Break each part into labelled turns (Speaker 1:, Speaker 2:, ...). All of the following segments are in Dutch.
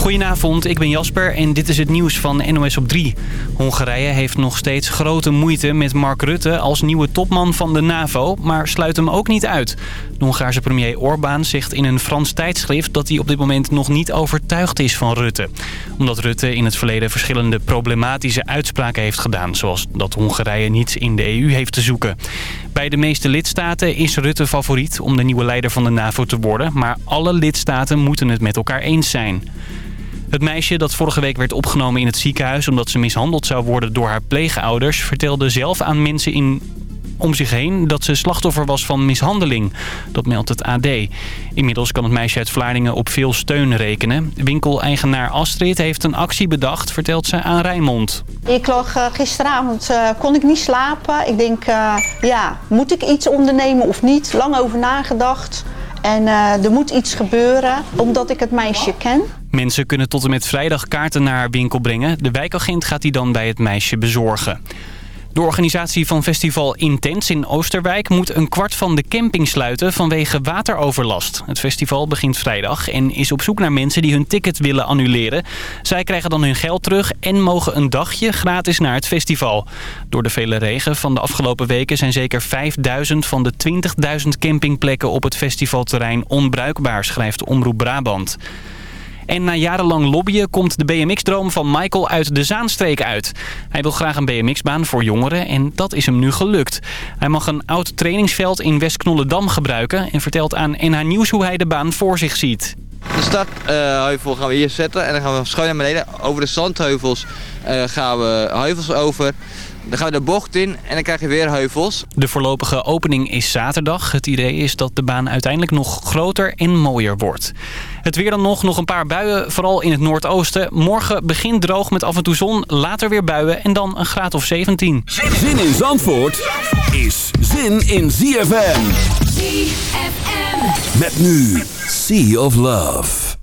Speaker 1: Goedenavond, ik ben Jasper en dit is het nieuws van NOS op 3. Hongarije heeft nog steeds grote moeite met Mark Rutte als nieuwe topman van de NAVO, maar sluit hem ook niet uit. De Hongaarse premier Orbán zegt in een Frans tijdschrift dat hij op dit moment nog niet overtuigd is van Rutte. Omdat Rutte in het verleden verschillende problematische uitspraken heeft gedaan, zoals dat Hongarije niets in de EU heeft te zoeken. Bij de meeste lidstaten is Rutte favoriet om de nieuwe leider van de NAVO te worden, maar alle lidstaten moeten het met elkaar eens zijn. Het meisje dat vorige week werd opgenomen in het ziekenhuis... omdat ze mishandeld zou worden door haar pleegouders... vertelde zelf aan mensen in om zich heen dat ze slachtoffer was van mishandeling. Dat meldt het AD. Inmiddels kan het meisje uit Vlaardingen op veel steun rekenen. Winkeleigenaar Astrid heeft een actie bedacht, vertelt ze aan Rijnmond.
Speaker 2: Ik lag uh, gisteravond, uh, kon ik niet slapen. Ik denk, uh, ja, moet ik iets ondernemen of niet? Lang over nagedacht. En er moet iets gebeuren, omdat ik het meisje ken.
Speaker 1: Mensen kunnen tot en met vrijdag kaarten naar haar winkel brengen. De wijkagent gaat die dan bij het meisje bezorgen. De organisatie van festival Intens in Oosterwijk moet een kwart van de camping sluiten vanwege wateroverlast. Het festival begint vrijdag en is op zoek naar mensen die hun ticket willen annuleren. Zij krijgen dan hun geld terug en mogen een dagje gratis naar het festival. Door de vele regen van de afgelopen weken zijn zeker 5000 van de 20.000 campingplekken op het festivalterrein onbruikbaar, schrijft Omroep Brabant. En na jarenlang lobbyen komt de BMX-droom van Michael uit de Zaanstreek uit. Hij wil graag een BMX-baan voor jongeren en dat is hem nu gelukt. Hij mag een oud trainingsveld in West-Knollendam gebruiken... en vertelt aan NH Nieuws hoe hij de baan voor zich ziet.
Speaker 3: De startheuvel gaan we hier zetten en dan gaan we schuin naar beneden. Over de zandheuvels uh, gaan we heuvels over... Dan gaan we de bocht in en dan krijg je weer heuvels.
Speaker 1: De voorlopige opening is zaterdag. Het idee is dat de baan uiteindelijk nog groter en mooier wordt. Het weer dan nog, nog een paar buien, vooral in het noordoosten. Morgen begint droog met af en toe zon, later weer buien en dan een graad of 17.
Speaker 4: Zin in Zandvoort is zin in ZFM. ZFM. Met nu Sea of Love.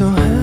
Speaker 5: so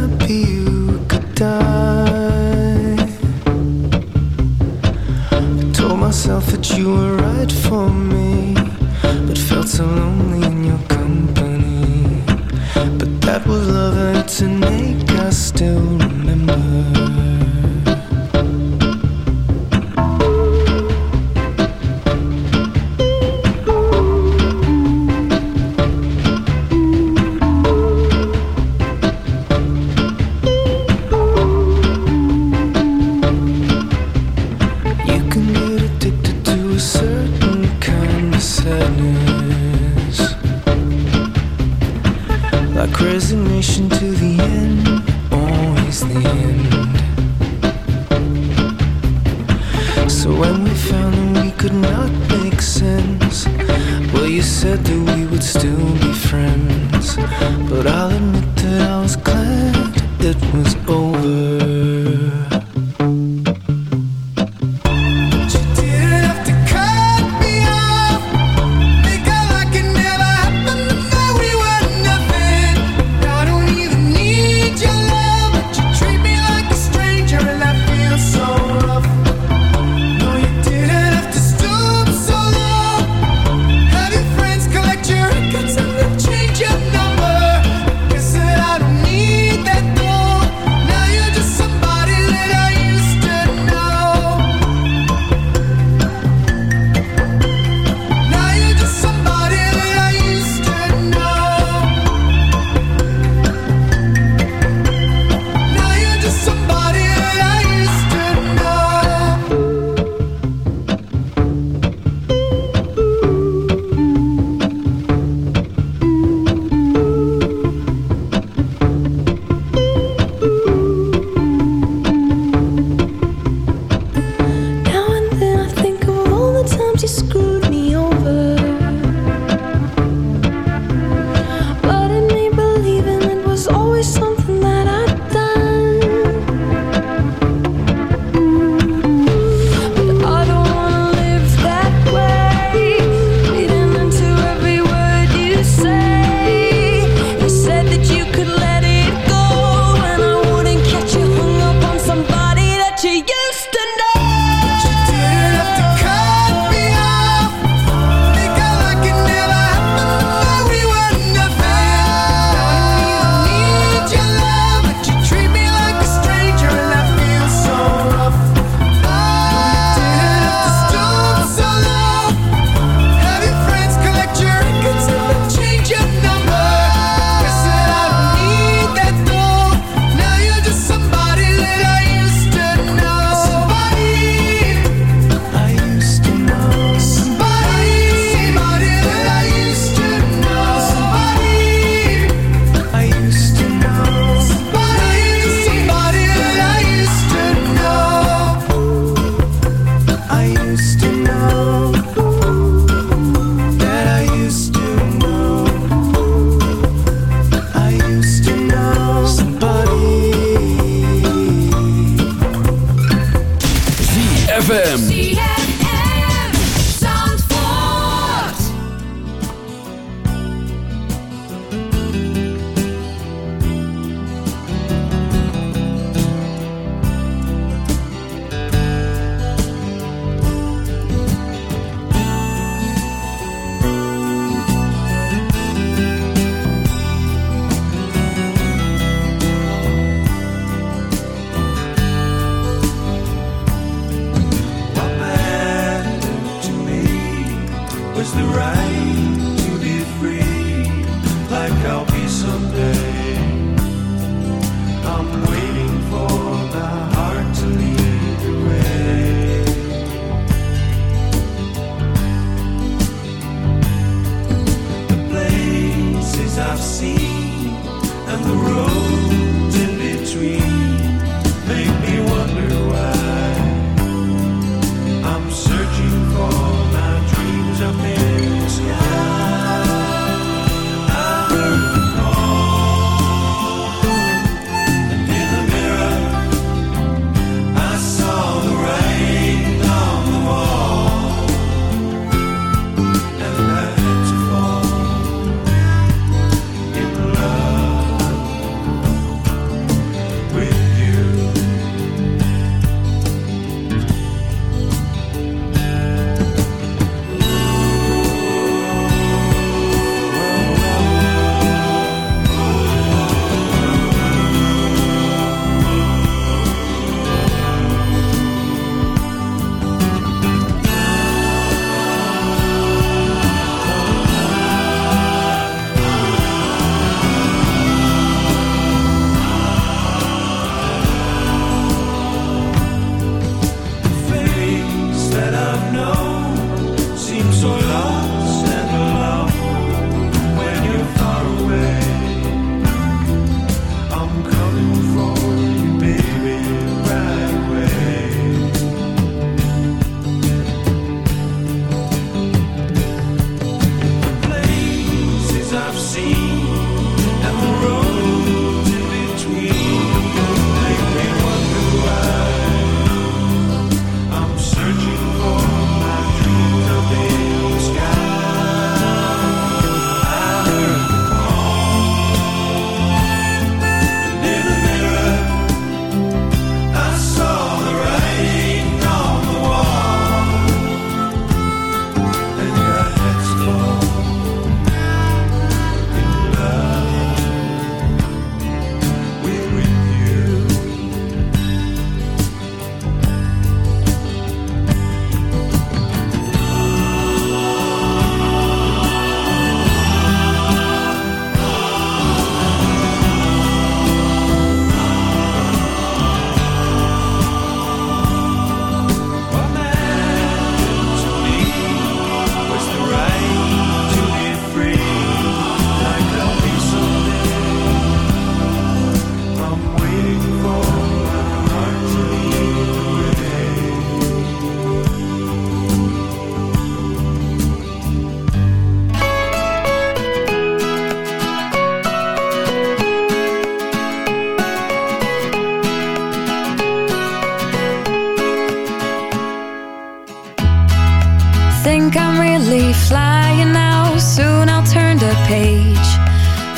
Speaker 5: lonely flying now soon I'll turn the page.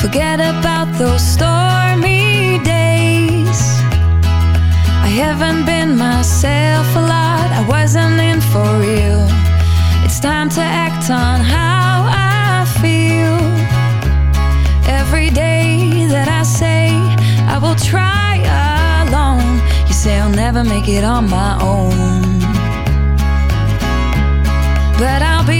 Speaker 5: Forget about those stormy days. I haven't been myself a lot I wasn't in for real. It's time to act on how I feel. Every day that I say I will try alone you say I'll never make it on my own. But I'll be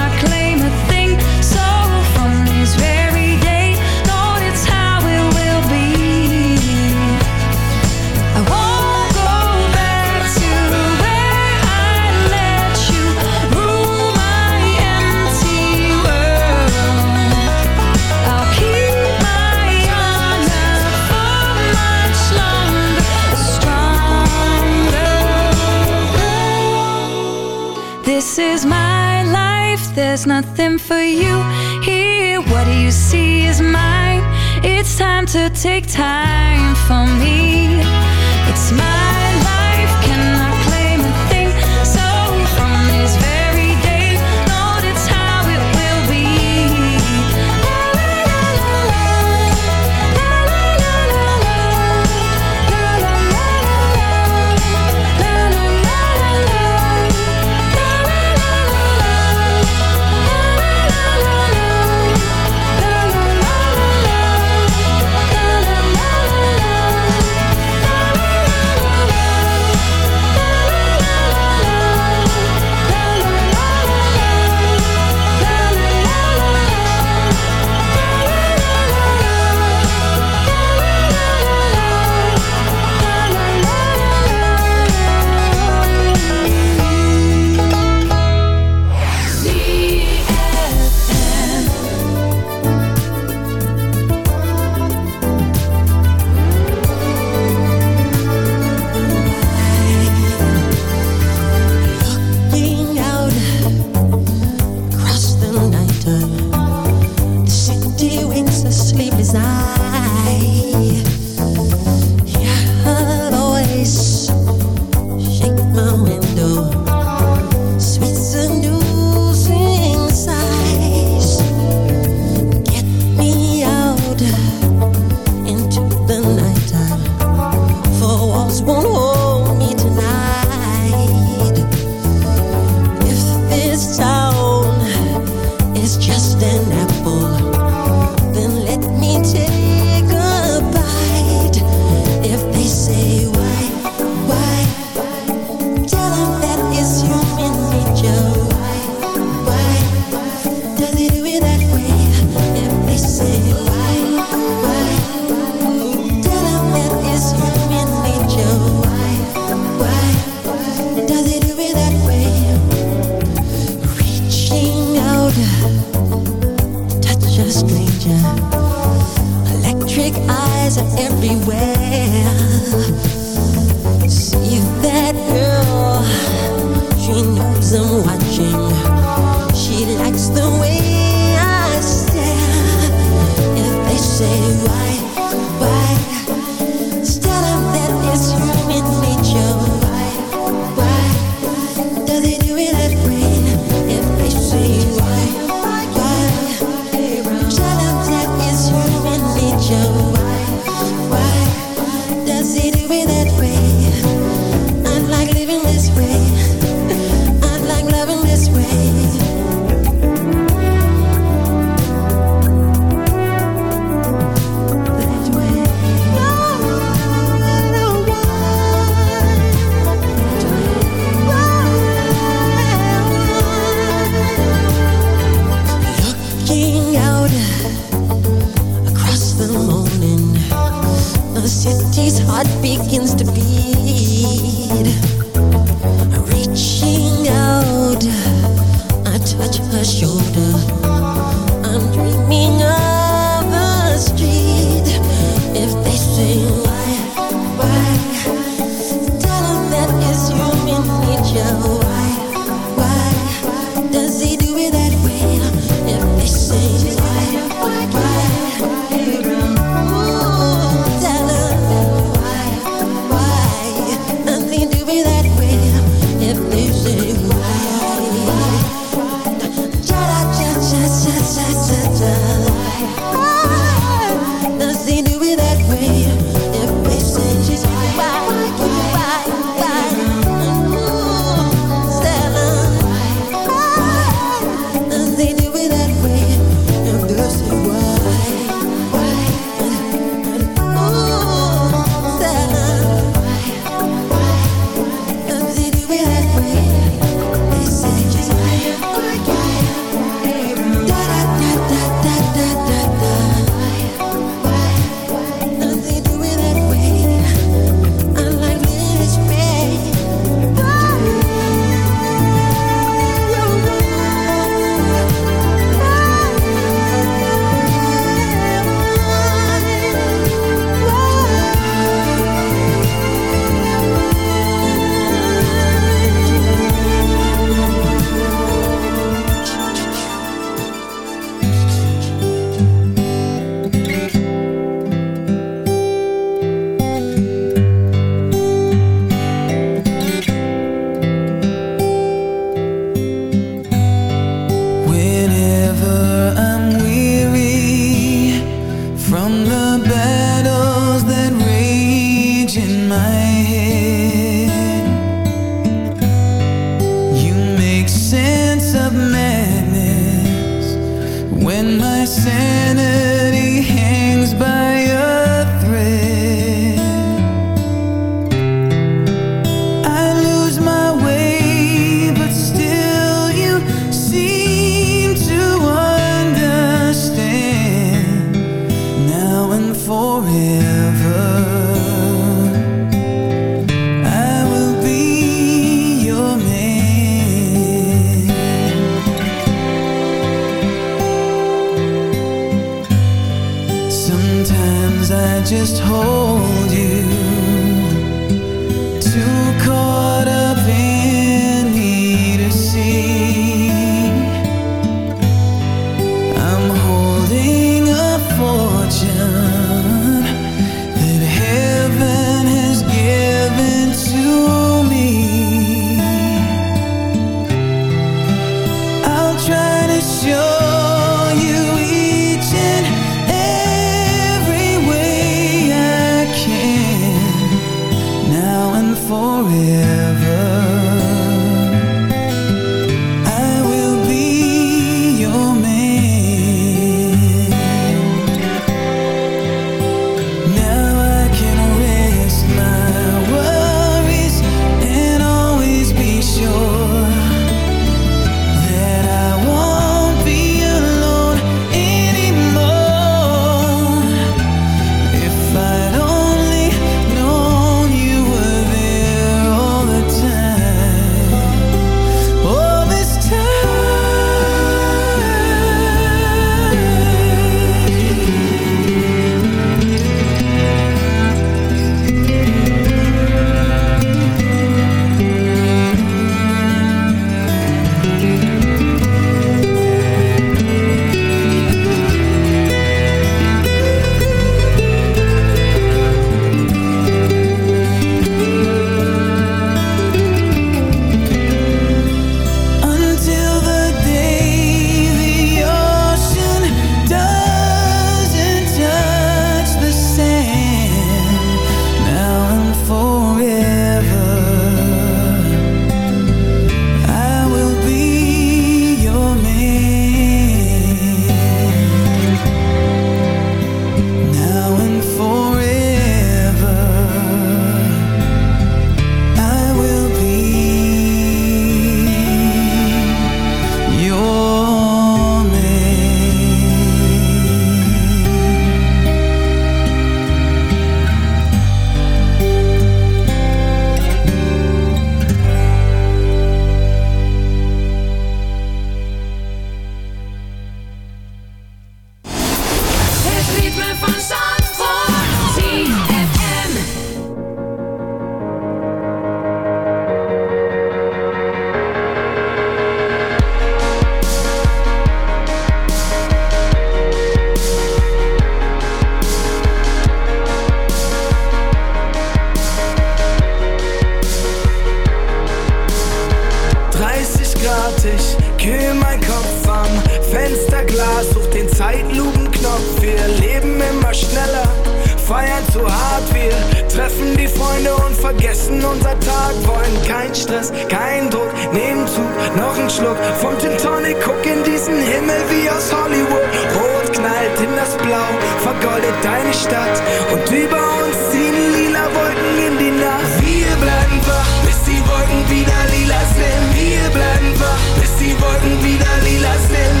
Speaker 6: kein Stress, kein Druck, nehmen Zug, noch ein Schluck vom Gin Tonic. Guck in diesen Himmel wie aus Hollywood. Rot knallt in das Blau, vergoldet deine Stadt. Und über uns ziehen lila Wolken in die Nacht. Wir bleiben wach, bis die Wolken wieder lila sind. Wir bleiben wach, bis die Wolken wieder lila sind.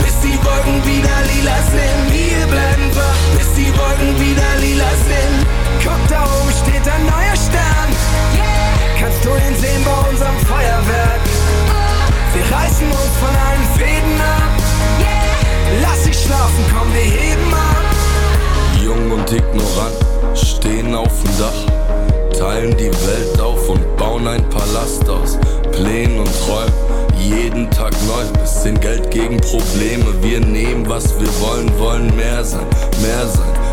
Speaker 6: Bis die Wolken wieder lila sind. Wir bleiben wach, bis die Wolken wieder lila sind. Guck, da oben steht ein neuer Stern. Kannst du ihn sehen bei unserem Feuerwerk? Wir reißen uns von allen Fäden ab. Lass dich schlafen, komm, wir heben ab.
Speaker 7: Jung und ignorant, stehen auf dem Dach, teilen die Welt auf und bauen ein Palast aus Plänen und Träumen. Jeden Tag neu, bisschen Geld gegen Probleme. Wir nehmen, was wir wollen, wollen mehr sein, mehr sein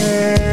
Speaker 8: Yeah.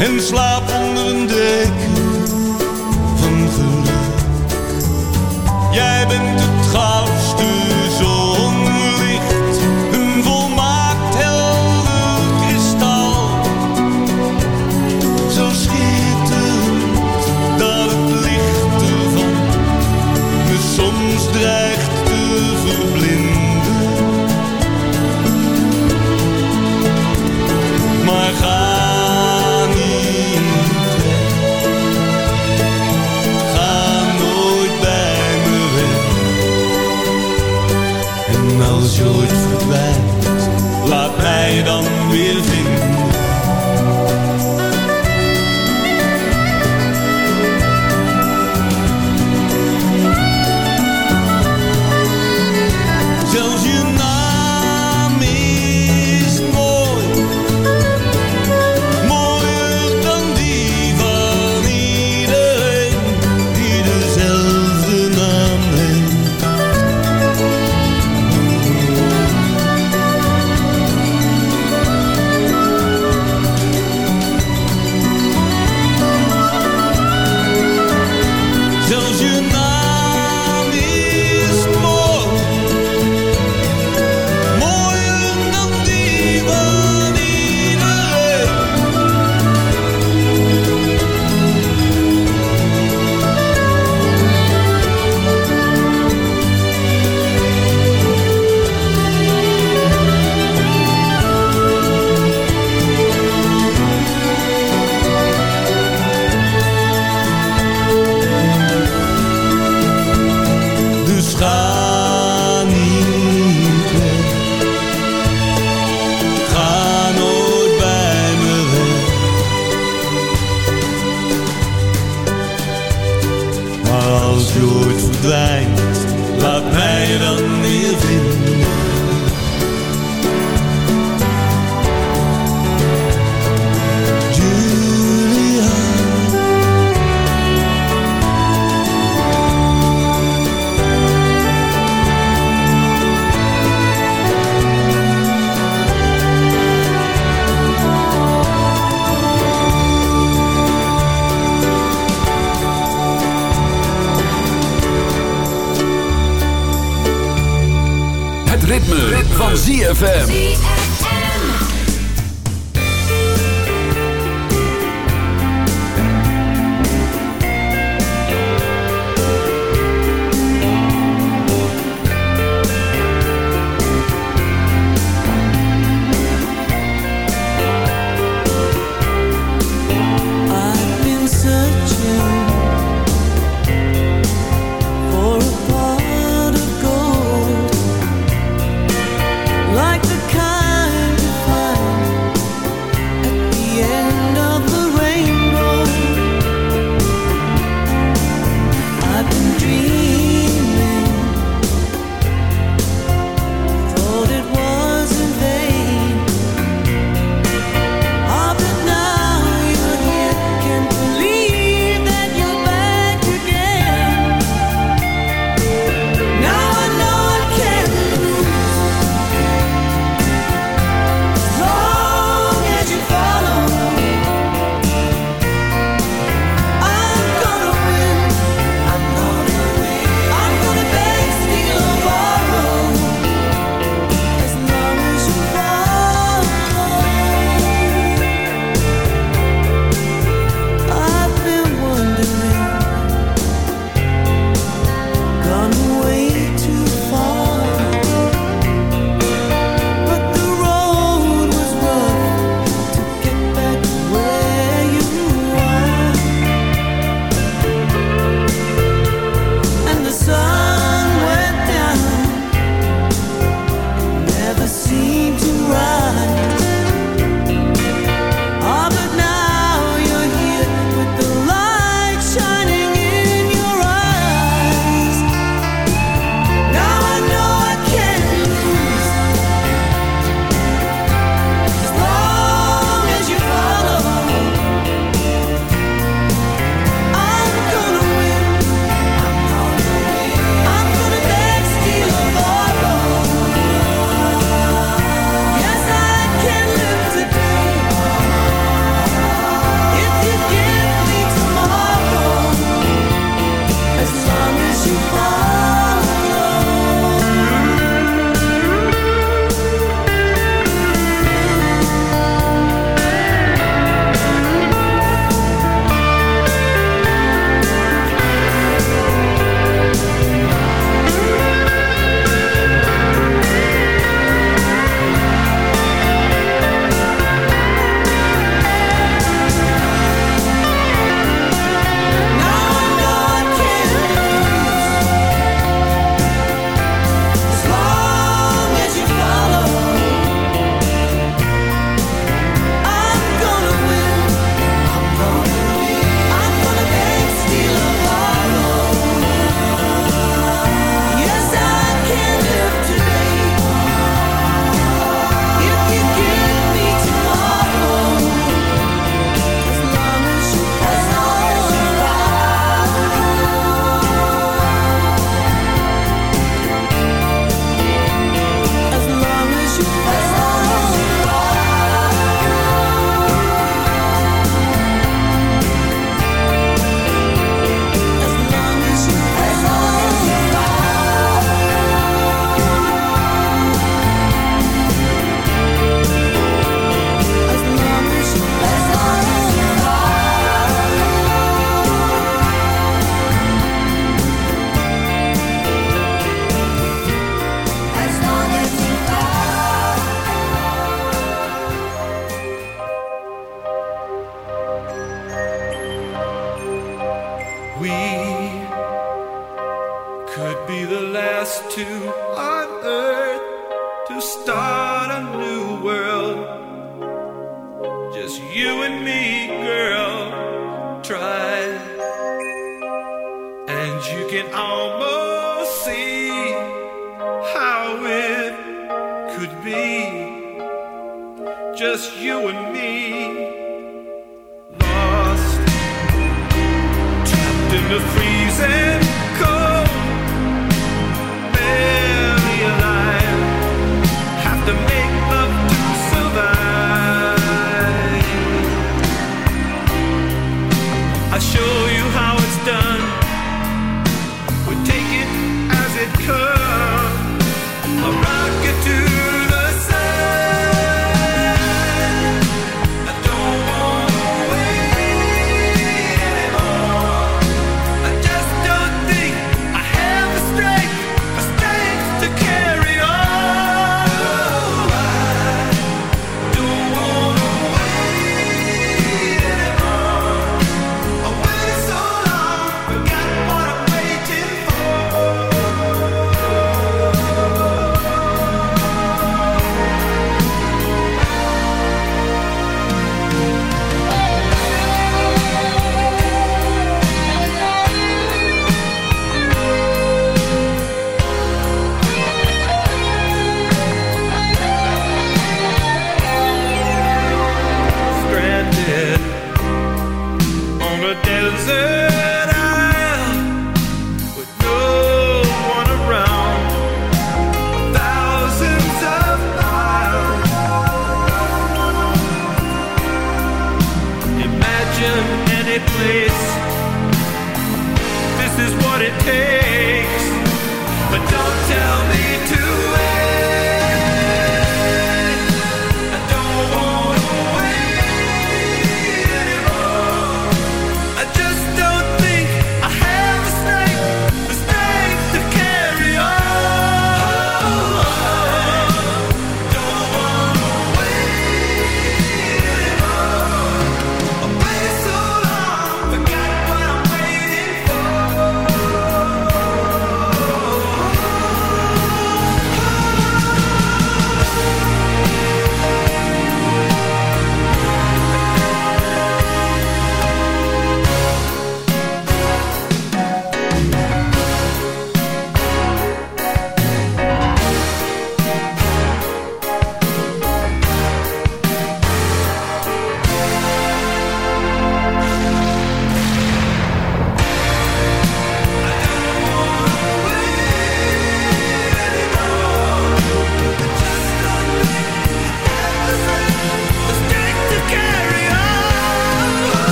Speaker 9: En slaap onder een deken